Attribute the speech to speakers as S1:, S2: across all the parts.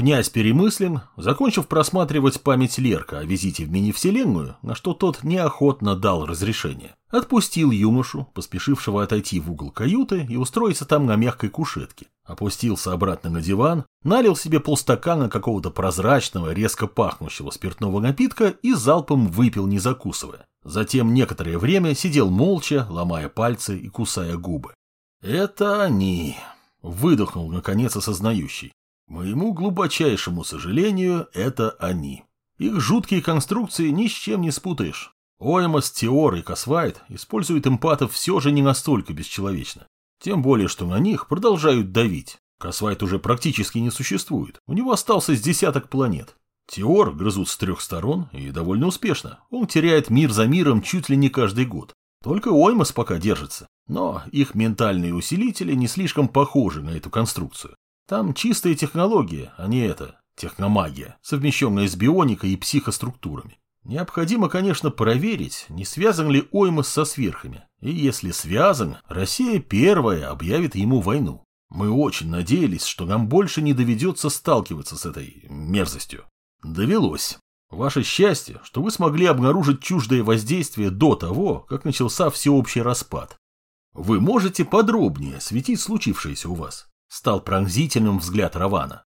S1: Князь Перемыслен, закончив просматривать память Лерка о визите в мини-вселенную, на что тот неохотно дал разрешение, отпустил юношу, поспешившего отойти в угол каюты и устроиться там на мягкой кушетке, опустился обратно на диван, налил себе полстакана какого-то прозрачного, резко пахнущего спиртного напитка и залпом выпил, не закусывая. Затем некоторое время сидел молча, ломая пальцы и кусая губы. «Это они», — выдохнул, наконец, осознающий. Моему глубочайшему сожалению, это они. Их жуткие конструкции ни с чем не спутаешь. Оймас, Теор и Косвайт используют эмпатов все же не настолько бесчеловечно. Тем более, что на них продолжают давить. Косвайт уже практически не существует. У него остался с десяток планет. Теор грызут с трех сторон и довольно успешно. Он теряет мир за миром чуть ли не каждый год. Только Оймас пока держится. Но их ментальные усилители не слишком похожи на эту конструкцию. Там чистая технология, а не это, техномагия, совмещенная с бионикой и психоструктурами. Необходимо, конечно, проверить, не связан ли Оймас со сверхами. И если связан, Россия первая объявит ему войну. Мы очень надеялись, что нам больше не доведется сталкиваться с этой мерзостью. Довелось. Ваше счастье, что вы смогли обнаружить чуждое воздействие до того, как начался всеобщий распад. Вы можете подробнее осветить случившееся у вас? Стал пронзительным взгляд Равана.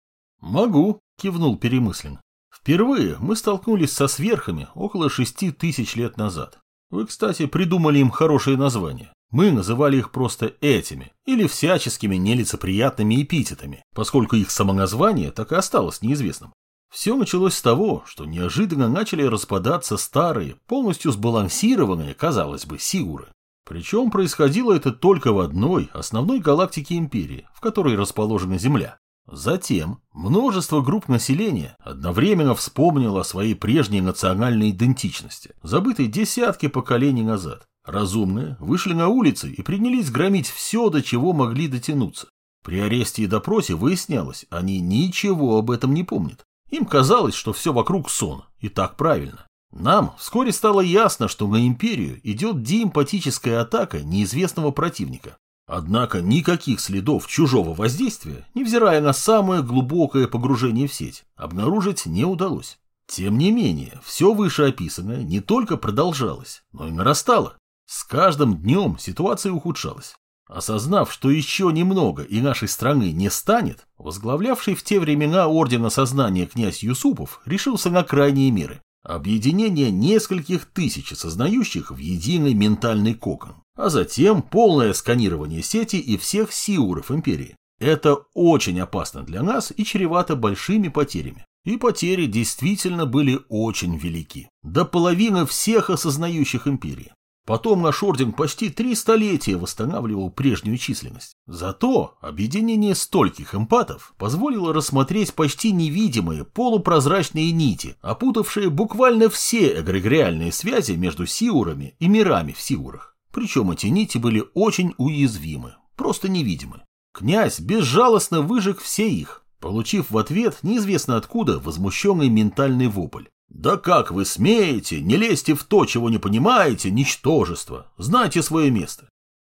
S1: «Могу», – кивнул Перемыслен. «Впервые мы столкнулись со сверхами около шести тысяч лет назад. Вы, кстати, придумали им хорошее название. Мы называли их просто этими, или всяческими нелицеприятными эпитетами, поскольку их самоназвание так и осталось неизвестным. Все началось с того, что неожиданно начали распадаться старые, полностью сбалансированные, казалось бы, сигуры. Причем происходило это только в одной основной галактике Империи, в которой расположена Земля. Затем множество групп населения одновременно вспомнило о своей прежней национальной идентичности, забытой десятки поколений назад. Разумные вышли на улицы и принялись громить все, до чего могли дотянуться. При аресте и допросе выяснялось, они ничего об этом не помнят. Им казалось, что все вокруг сон, и так правильно. Нам вскоре стало ясно, что на империю идет диэмпатическая атака неизвестного противника. Однако никаких следов чужого воздействия, невзирая на самое глубокое погружение в сеть, обнаружить не удалось. Тем не менее, все вышеописанное не только продолжалось, но и нарастало. С каждым днем ситуация ухудшалась. Осознав, что еще немного и нашей страны не станет, возглавлявший в те времена Ордена Сознания князь Юсупов решился на крайние меры. Объединение нескольких тысяч осознающих в единый ментальный кокон, а затем полное сканирование сети и всех сиуров империи. Это очень опасно для нас и чревато большими потерями. И потери действительно были очень велики. До половины всех осознающих империи. Потом наш орден почти три столетия восстанавливал прежнюю численность. Зато объединение стольких эмпатов позволило рассмотреть почти невидимые полупрозрачные нити, опутавшие буквально все эгрегориальные связи между сиурами и мирами в сиурах. Причем эти нити были очень уязвимы, просто невидимы. Князь безжалостно выжег все их, получив в ответ неизвестно откуда возмущенный ментальный вопль. «Да как вы смеете? Не лезьте в то, чего не понимаете, ничтожество! Знайте свое место!»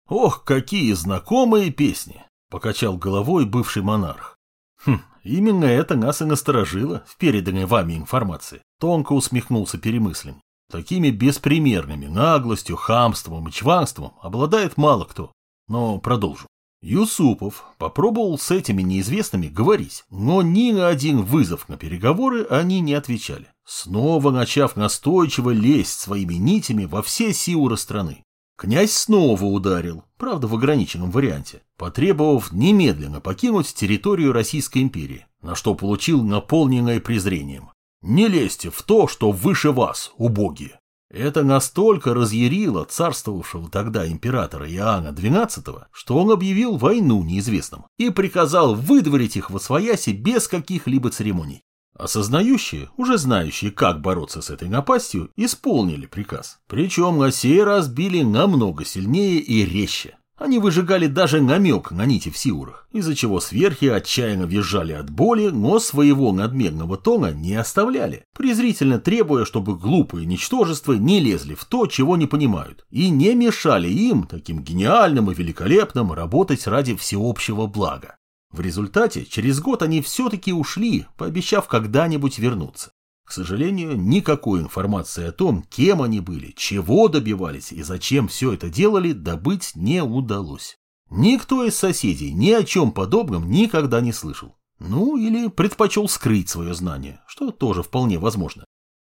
S1: «Ох, какие знакомые песни!» — покачал головой бывший монарх. «Хм, именно это нас и насторожило в переданной вами информации», — тонко усмехнулся перемыслен. «Такими беспримерными наглостью, хамством и чванством обладает мало кто. Но продолжу. Юсупов попробовал с этими неизвестными говорить, но ни на один вызов на переговоры они не отвечали, снова начав настойчиво лезть своими нитями во все сиуры страны. Князь снова ударил, правда в ограниченном варианте, потребовав немедленно покинуть территорию Российской империи, на что получил наполненное презрением. «Не лезьте в то, что выше вас, убогие!» Это настолько разъярило царствовавшего тогда императора Иоанна XII, что он объявил войну неизвестным и приказал выдворить их во свояси без каких-либо церемоний. Осознающие, уже знающие, как бороться с этой напастью, исполнили приказ. Причем на сей раз били намного сильнее и резче. Они выжигали даже намек на нити в сиурах, из-за чего сверхи отчаянно визжали от боли, но своего надменного тона не оставляли, презрительно требуя, чтобы глупые ничтожества не лезли в то, чего не понимают, и не мешали им, таким гениальным и великолепным, работать ради всеобщего блага. В результате через год они все-таки ушли, пообещав когда-нибудь вернуться. К сожалению, никакой информации о том, кем они были, чего добивались и зачем все это делали, добыть не удалось. Никто из соседей ни о чем подобном никогда не слышал. Ну, или предпочел скрыть свое знание, что тоже вполне возможно.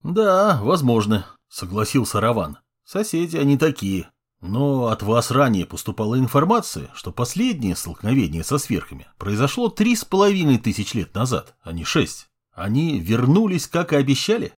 S1: «Да, возможно», — согласился Раван. «Соседи они такие. Но от вас ранее поступала информация, что последнее столкновение со сверхами произошло три с половиной тысяч лет назад, а не шесть. Они вернулись, как и обещали?»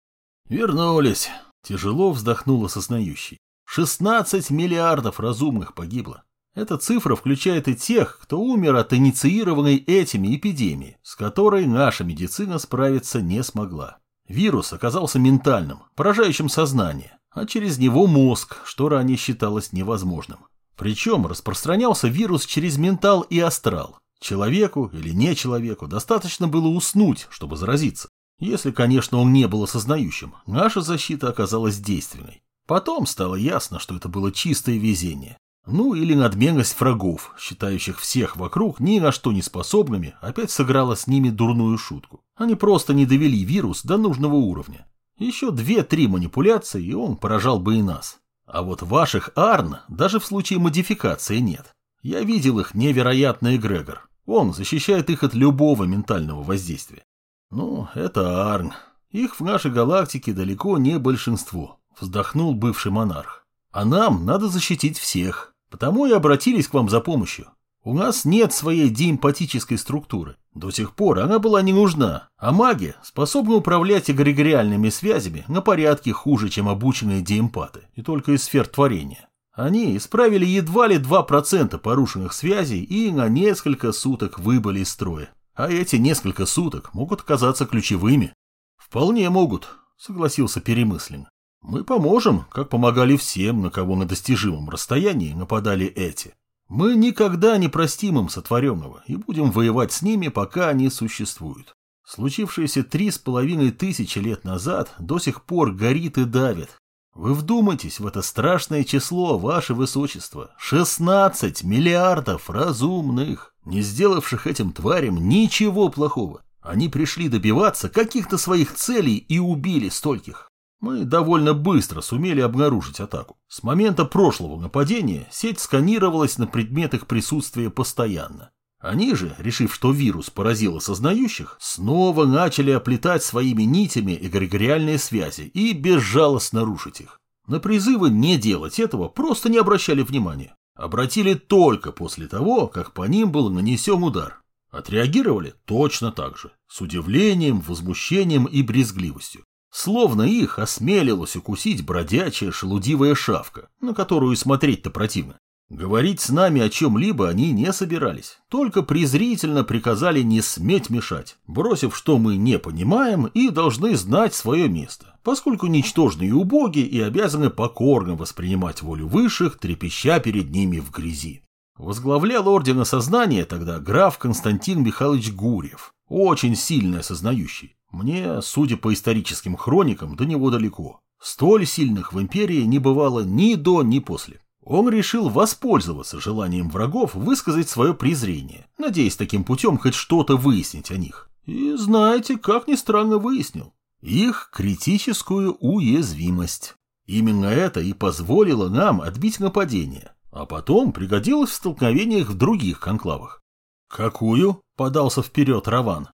S1: «Вернулись», — тяжело вздохнула сознающий. «Шестнадцать миллиардов разумных погибло. Эта цифра включает и тех, кто умер от инициированной этими эпидемии, с которой наша медицина справиться не смогла. Вирус оказался ментальным, поражающим сознание, а через него мозг, что ранее считалось невозможным. Причем распространялся вирус через ментал и астрал. Человеку или не человеку достаточно было уснуть, чтобы заразиться. Если, конечно, он не был осознающим, наша защита оказалась действенной. Потом стало ясно, что это было чистое везение. Ну или надменность врагов, считающих всех вокруг ни на что не способными, опять сыграла с ними дурную шутку. Они просто не довели вирус до нужного уровня. Еще две-три манипуляции, и он поражал бы и нас. А вот ваших Арн даже в случае модификации нет. Я видел их невероятный эгрегор. Он защищает их от любого ментального воздействия. Ну, это Арн. Их в нашей галактике далеко не большинство, вздохнул бывший монарх. А нам надо защитить всех. Потому и обратились к вам за помощью. У нас нет своей диэмпатической структуры. До сих пор она была не нужна, а маги способны управлять эгрегориальными связями на порядке хуже, чем обученные диэмпаты, и только из сфер творения. Они исправили едва ли 2% порушенных связей и на несколько суток выбыли из строя. А эти несколько суток могут оказаться ключевыми. Вполне могут, согласился Перемыслин. Мы поможем, как помогали всем, на кого на достижимом расстоянии нападали эти. Мы никогда не простим им сотворенного и будем воевать с ними, пока они существуют. Случившееся три с половиной тысячи лет назад до сих пор горит и давит. Вы вдумайтесь в это страшное число, ваше высочество. 16 миллиардов разумных, не сделавших этим тварям ничего плохого. Они пришли добиваться каких-то своих целей и убили стольких. Мы довольно быстро сумели обнаружить атаку. С момента прошлого нападения сеть сканировалась на предмет их присутствия постоянно. Они же, решив, что вирус поразил осознающих, снова начали оплетать своими нитями эгрегориальные связи и безжалостно рушить их. На призывы не делать этого просто не обращали внимания. Обратили только после того, как по ним был нанесен удар. Отреагировали точно так же, с удивлением, возмущением и брезгливостью. Словно их осмелилась укусить бродячая шелудивая шавка, на которую смотреть-то противно. Говорить с нами о чем-либо они не собирались, только презрительно приказали не сметь мешать, бросив, что мы не понимаем и должны знать свое место, поскольку ничтожны и убоги и обязаны покорно воспринимать волю высших, трепеща перед ними в грязи. Возглавлял ордена сознания тогда граф Константин Михайлович Гурьев, очень сильно осознающий. Мне, судя по историческим хроникам, до него далеко. Столь сильных в империи не бывало ни до, ни после. Он решил воспользоваться желанием врагов высказать свое презрение, надеясь таким путем хоть что-то выяснить о них. И знаете, как ни странно выяснил. Их критическую уязвимость. Именно это и позволило нам отбить нападение, а потом пригодилось в столкновениях в других конклавах. «Какую?» – подался вперед Раван.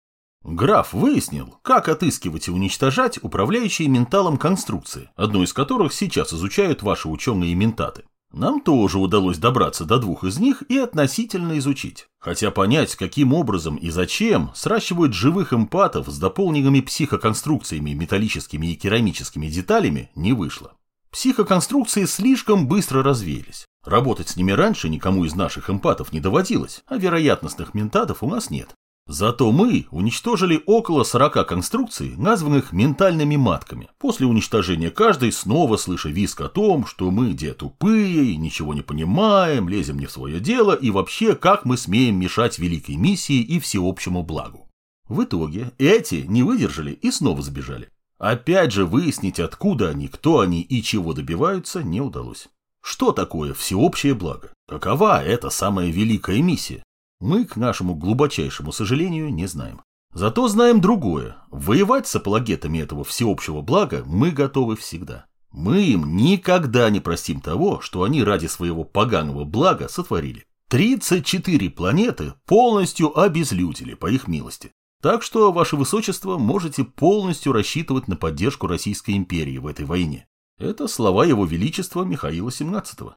S1: Граф выяснил, как отыскивать и уничтожать управляющие менталом конструкции, одну из которых сейчас изучают ваши ученые ментаты. Нам тоже удалось добраться до двух из них и относительно изучить. Хотя понять, каким образом и зачем сращивают живых эмпатов с дополненными психоконструкциями металлическими и керамическими деталями, не вышло. Психоконструкции слишком быстро развеялись. Работать с ними раньше никому из наших эмпатов не доводилось, а вероятностных ментатов у нас нет. Зато мы уничтожили около 40 конструкций, названных ментальными матками, после уничтожения каждой снова слыша виск о том, что мы где тупые ничего не понимаем, лезем не в свое дело и вообще как мы смеем мешать великой миссии и всеобщему благу. В итоге эти не выдержали и снова сбежали. Опять же выяснить, откуда они, кто они и чего добиваются, не удалось. Что такое всеобщее благо? Какова эта самая великая миссия? Мы, к нашему глубочайшему сожалению, не знаем. Зато знаем другое. Воевать с апологетами этого всеобщего блага мы готовы всегда. Мы им никогда не простим того, что они ради своего поганого блага сотворили. 34 планеты полностью обезлюдили по их милости. Так что, Ваше Высочество, можете полностью рассчитывать на поддержку Российской империи в этой войне. Это слова Его Величества Михаила XVII.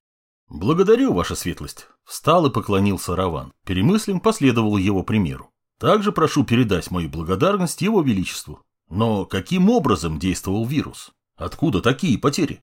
S1: Благодарю, Ваша Светлость. Встал и поклонился Раван. Перемыслим последовал его примеру. Также прошу передать мою благодарность Его Величеству. Но каким образом действовал вирус? Откуда такие потери?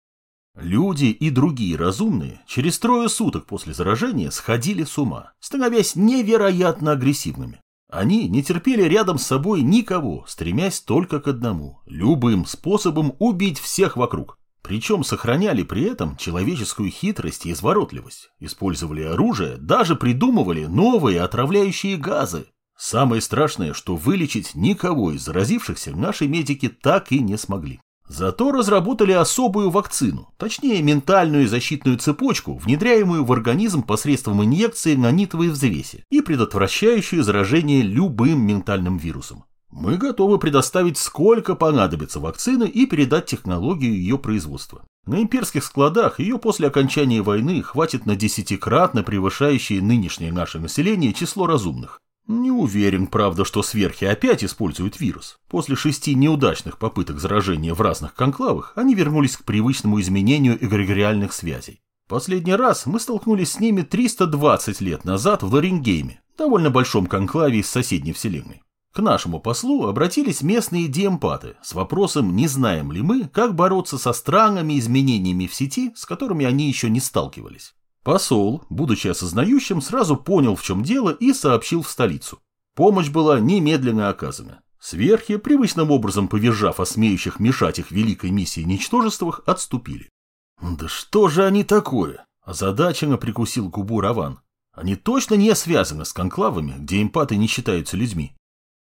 S1: Люди и другие разумные через трое суток после заражения сходили с ума, становясь невероятно агрессивными. Они не терпели рядом с собой никого, стремясь только к одному – любым способом убить всех вокруг. Причем сохраняли при этом человеческую хитрость и изворотливость, использовали оружие, даже придумывали новые отравляющие газы. Самое страшное, что вылечить никого из заразившихся наши медики так и не смогли. Зато разработали особую вакцину, точнее ментальную защитную цепочку, внедряемую в организм посредством инъекции на нитовой взвесе и предотвращающую заражение любым ментальным вирусом. Мы готовы предоставить сколько понадобится вакцины и передать технологию ее производства. На имперских складах ее после окончания войны хватит на десятикратно превышающее нынешнее наше население число разумных. Не уверен, правда, что сверхи опять используют вирус. После шести неудачных попыток заражения в разных конклавах, они вернулись к привычному изменению эгрегориальных связей. Последний раз мы столкнулись с ними 320 лет назад в Ларингейме, довольно большом конклаве из соседней вселенной. К нашему послу обратились местные диэмпаты с вопросом, не знаем ли мы, как бороться со странными изменениями в сети, с которыми они еще не сталкивались. Посол, будучи осознающим, сразу понял, в чем дело, и сообщил в столицу. Помощь была немедленно оказана. Сверхи, привычным образом повержав осмеющих мешать их великой миссии ничтожествах, отступили. «Да что же они такое?» – озадаченно прикусил губу Раван. «Они точно не связаны с конклавами, где импаты не считаются людьми?»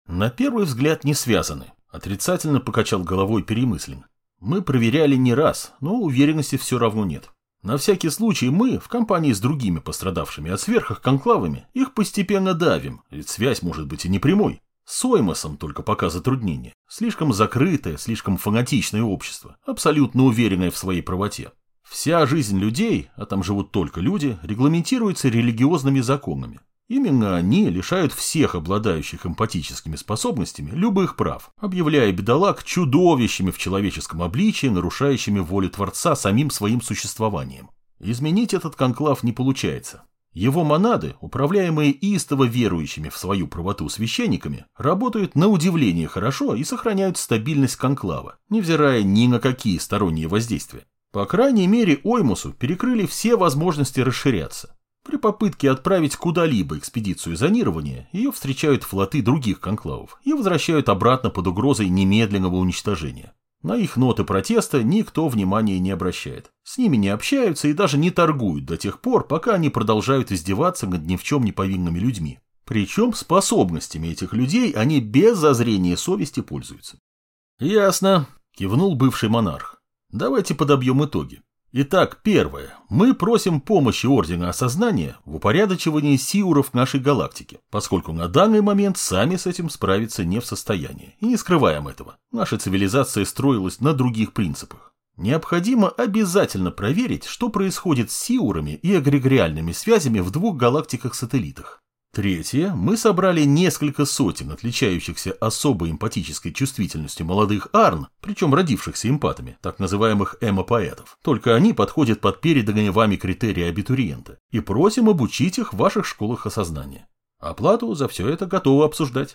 S1: «На первый взгляд не связаны», – отрицательно покачал головой перемыслен. «Мы проверяли не раз, но уверенности все равно нет. На всякий случай мы, в компании с другими пострадавшими от сверхах конклавами, их постепенно давим, ведь связь может быть и не прямой. С Оймосом только пока затруднение. Слишком закрытое, слишком фанатичное общество, абсолютно уверенное в своей правоте. Вся жизнь людей, а там живут только люди, регламентируется религиозными законами. Именно они лишают всех обладающих эмпатическими способностями любых прав, объявляя бедолаг чудовищами в человеческом обличии, нарушающими волю Творца самим своим существованием. Изменить этот конклав не получается. Его монады, управляемые истово верующими в свою правоту священниками, работают на удивление хорошо и сохраняют стабильность конклава, невзирая ни на какие сторонние воздействия. По крайней мере, Оймусу перекрыли все возможности расширяться. При попытке отправить куда-либо экспедицию зонирования, ее встречают флоты других конклавов и возвращают обратно под угрозой немедленного уничтожения. На их ноты протеста никто внимания не обращает. С ними не общаются и даже не торгуют до тех пор, пока они продолжают издеваться над ни в чем не повинными людьми. Причем способностями этих людей они без зазрения совести пользуются. «Ясно», – кивнул бывший монарх. «Давайте подобьем итоги. Итак, первое. Мы просим помощи Ордена Осознания в упорядочивании сиуров нашей галактики, поскольку на данный момент сами с этим справиться не в состоянии. И не скрываем этого. Наша цивилизация строилась на других принципах. Необходимо обязательно проверить, что происходит с сиурами и эгрегориальными связями в двух галактиках-сателлитах. Третье. Мы собрали несколько сотен отличающихся особой эмпатической чувствительностью молодых арн, причем родившихся эмпатами, так называемых эмопоэтов. Только они подходят под переданные вами критерии абитуриента. И просим обучить их в ваших школах осознания. Оплату за все это готовы обсуждать.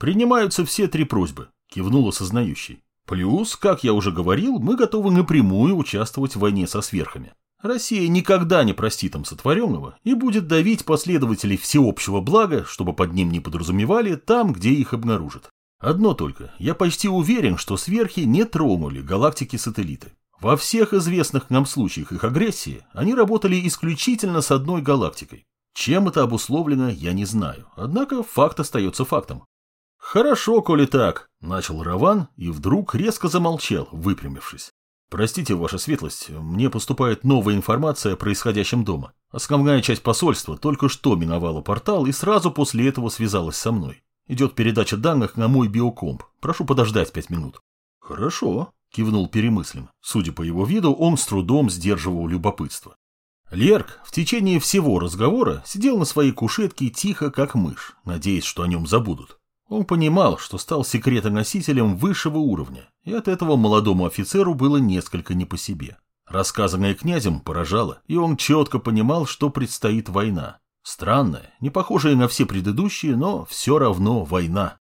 S1: Принимаются все три просьбы, кивнул осознающий. Плюс, как я уже говорил, мы готовы напрямую участвовать в войне со сверхами. Россия никогда не простит им сотворенного и будет давить последователей всеобщего блага, чтобы под ним не подразумевали, там, где их обнаружат. Одно только, я почти уверен, что сверхи не тронули галактики-сателлиты. Во всех известных нам случаях их агрессии они работали исключительно с одной галактикой. Чем это обусловлено, я не знаю, однако факт остается фактом. «Хорошо, коли так», – начал Раван и вдруг резко замолчал, выпрямившись. «Простите, ваша светлость, мне поступает новая информация о происходящем дома. Основная часть посольства только что миновала портал и сразу после этого связалась со мной. Идет передача данных на мой биокомп. Прошу подождать пять минут. Хорошо, кивнул перемысленно. Судя по его виду, он с трудом сдерживал любопытство. Лерк в течение всего разговора сидел на своей кушетке тихо, как мышь, надеясь, что о нем забудут. Он понимал, что стал секретоносителем высшего уровня, и от этого молодому офицеру было несколько не по себе. Рассказанное князем поражало, и он четко понимал, что предстоит война. Странная, не похожая на все предыдущие, но все равно война.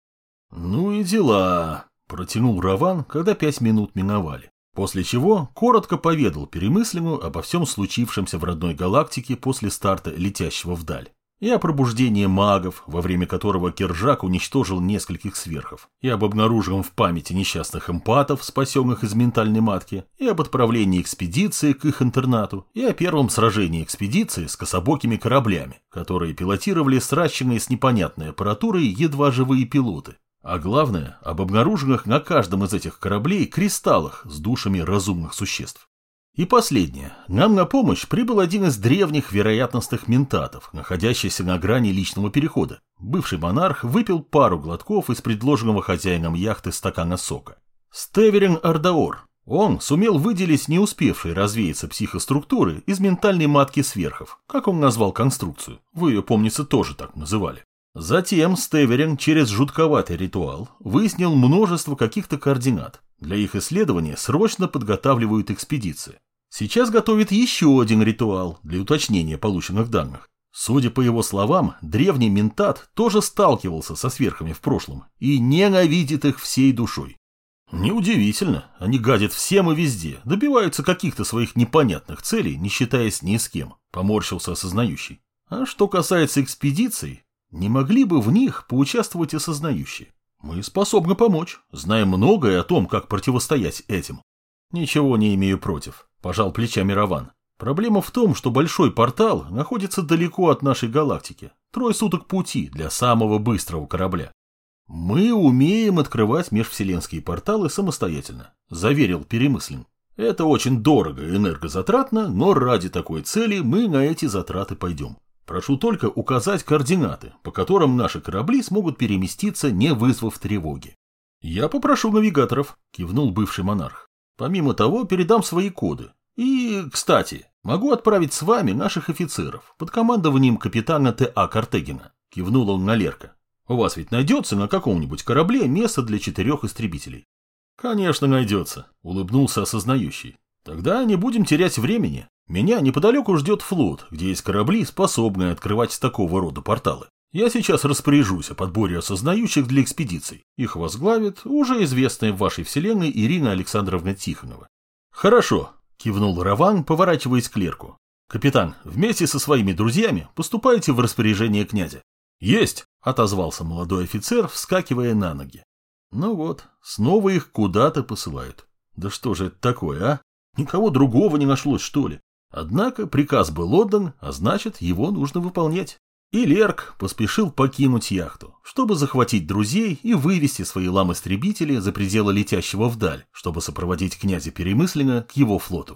S1: «Ну и дела», – протянул Раван, когда пять минут миновали. После чего коротко поведал перемысленную обо всем случившемся в родной галактике после старта летящего вдаль. И о пробуждении магов, во время которого Кержак уничтожил нескольких сверхов, и об обнаруженном в памяти несчастных эмпатов, спасенных из ментальной матки, и об отправлении экспедиции к их интернату, и о первом сражении экспедиции с кособокими кораблями, которые пилотировали сращенные с непонятной аппаратурой едва живые пилоты, а главное, об обнаруженных на каждом из этих кораблей кристаллах с душами разумных существ. И последнее. Нам на помощь прибыл один из древних вероятностных ментатов, находящийся на грани личного перехода. Бывший монарх выпил пару глотков из предложенного хозяином яхты стакана сока. Стеверин Ардаор. Он сумел выделить не успевшие развеяться психоструктуры из ментальной матки сверхов, как он назвал конструкцию. Вы ее, помнится, тоже так называли. Затем Стеверин через жутковатый ритуал выяснил множество каких-то координат. Для их исследования срочно подготавливают экспедиции. Сейчас готовит еще один ритуал для уточнения полученных данных. Судя по его словам, древний ментат тоже сталкивался со сверхами в прошлом и ненавидит их всей душой. Неудивительно, они гадят всем и везде, добиваются каких-то своих непонятных целей, не считаясь ни с кем, поморщился осознающий. А что касается экспедиций, не могли бы в них поучаствовать осознающие? Мы способны помочь, знаем многое о том, как противостоять этим. Ничего не имею против, пожал плечами Раван. Проблема в том, что большой портал находится далеко от нашей галактики. Трое суток пути для самого быстрого корабля. Мы умеем открывать межвселенские порталы самостоятельно, заверил Перемыслин. Это очень дорого и энергозатратно, но ради такой цели мы на эти затраты пойдем. Прошу только указать координаты, по которым наши корабли смогут переместиться, не вызвав тревоги. Я попрошу навигаторов, кивнул бывший монарх. Помимо того, передам свои коды. И, кстати, могу отправить с вами наших офицеров под командованием капитана Т.А. Картегина. Кивнул он на Лерка. У вас ведь найдется на каком-нибудь корабле место для четырех истребителей? Конечно, найдется, улыбнулся осознающий. Тогда не будем терять времени. Меня неподалеку ждет флот, где есть корабли, способные открывать такого рода порталы. Я сейчас распоряжусь о подборе осознающих для экспедиций. Их возглавит уже известная в вашей вселенной Ирина Александровна Тихонова. Хорошо, кивнул Раван, поворачиваясь к клерку. Капитан, вместе со своими друзьями поступайте в распоряжение князя. Есть, отозвался молодой офицер, вскакивая на ноги. Ну вот, снова их куда-то посылают. Да что же это такое, а? Никого другого не нашлось, что ли? Однако приказ был отдан, а значит, его нужно выполнять. И Лерк поспешил покинуть яхту, чтобы захватить друзей и вывести свои лам-истребители за пределы летящего вдаль, чтобы сопроводить князя Перемыслина к его флоту.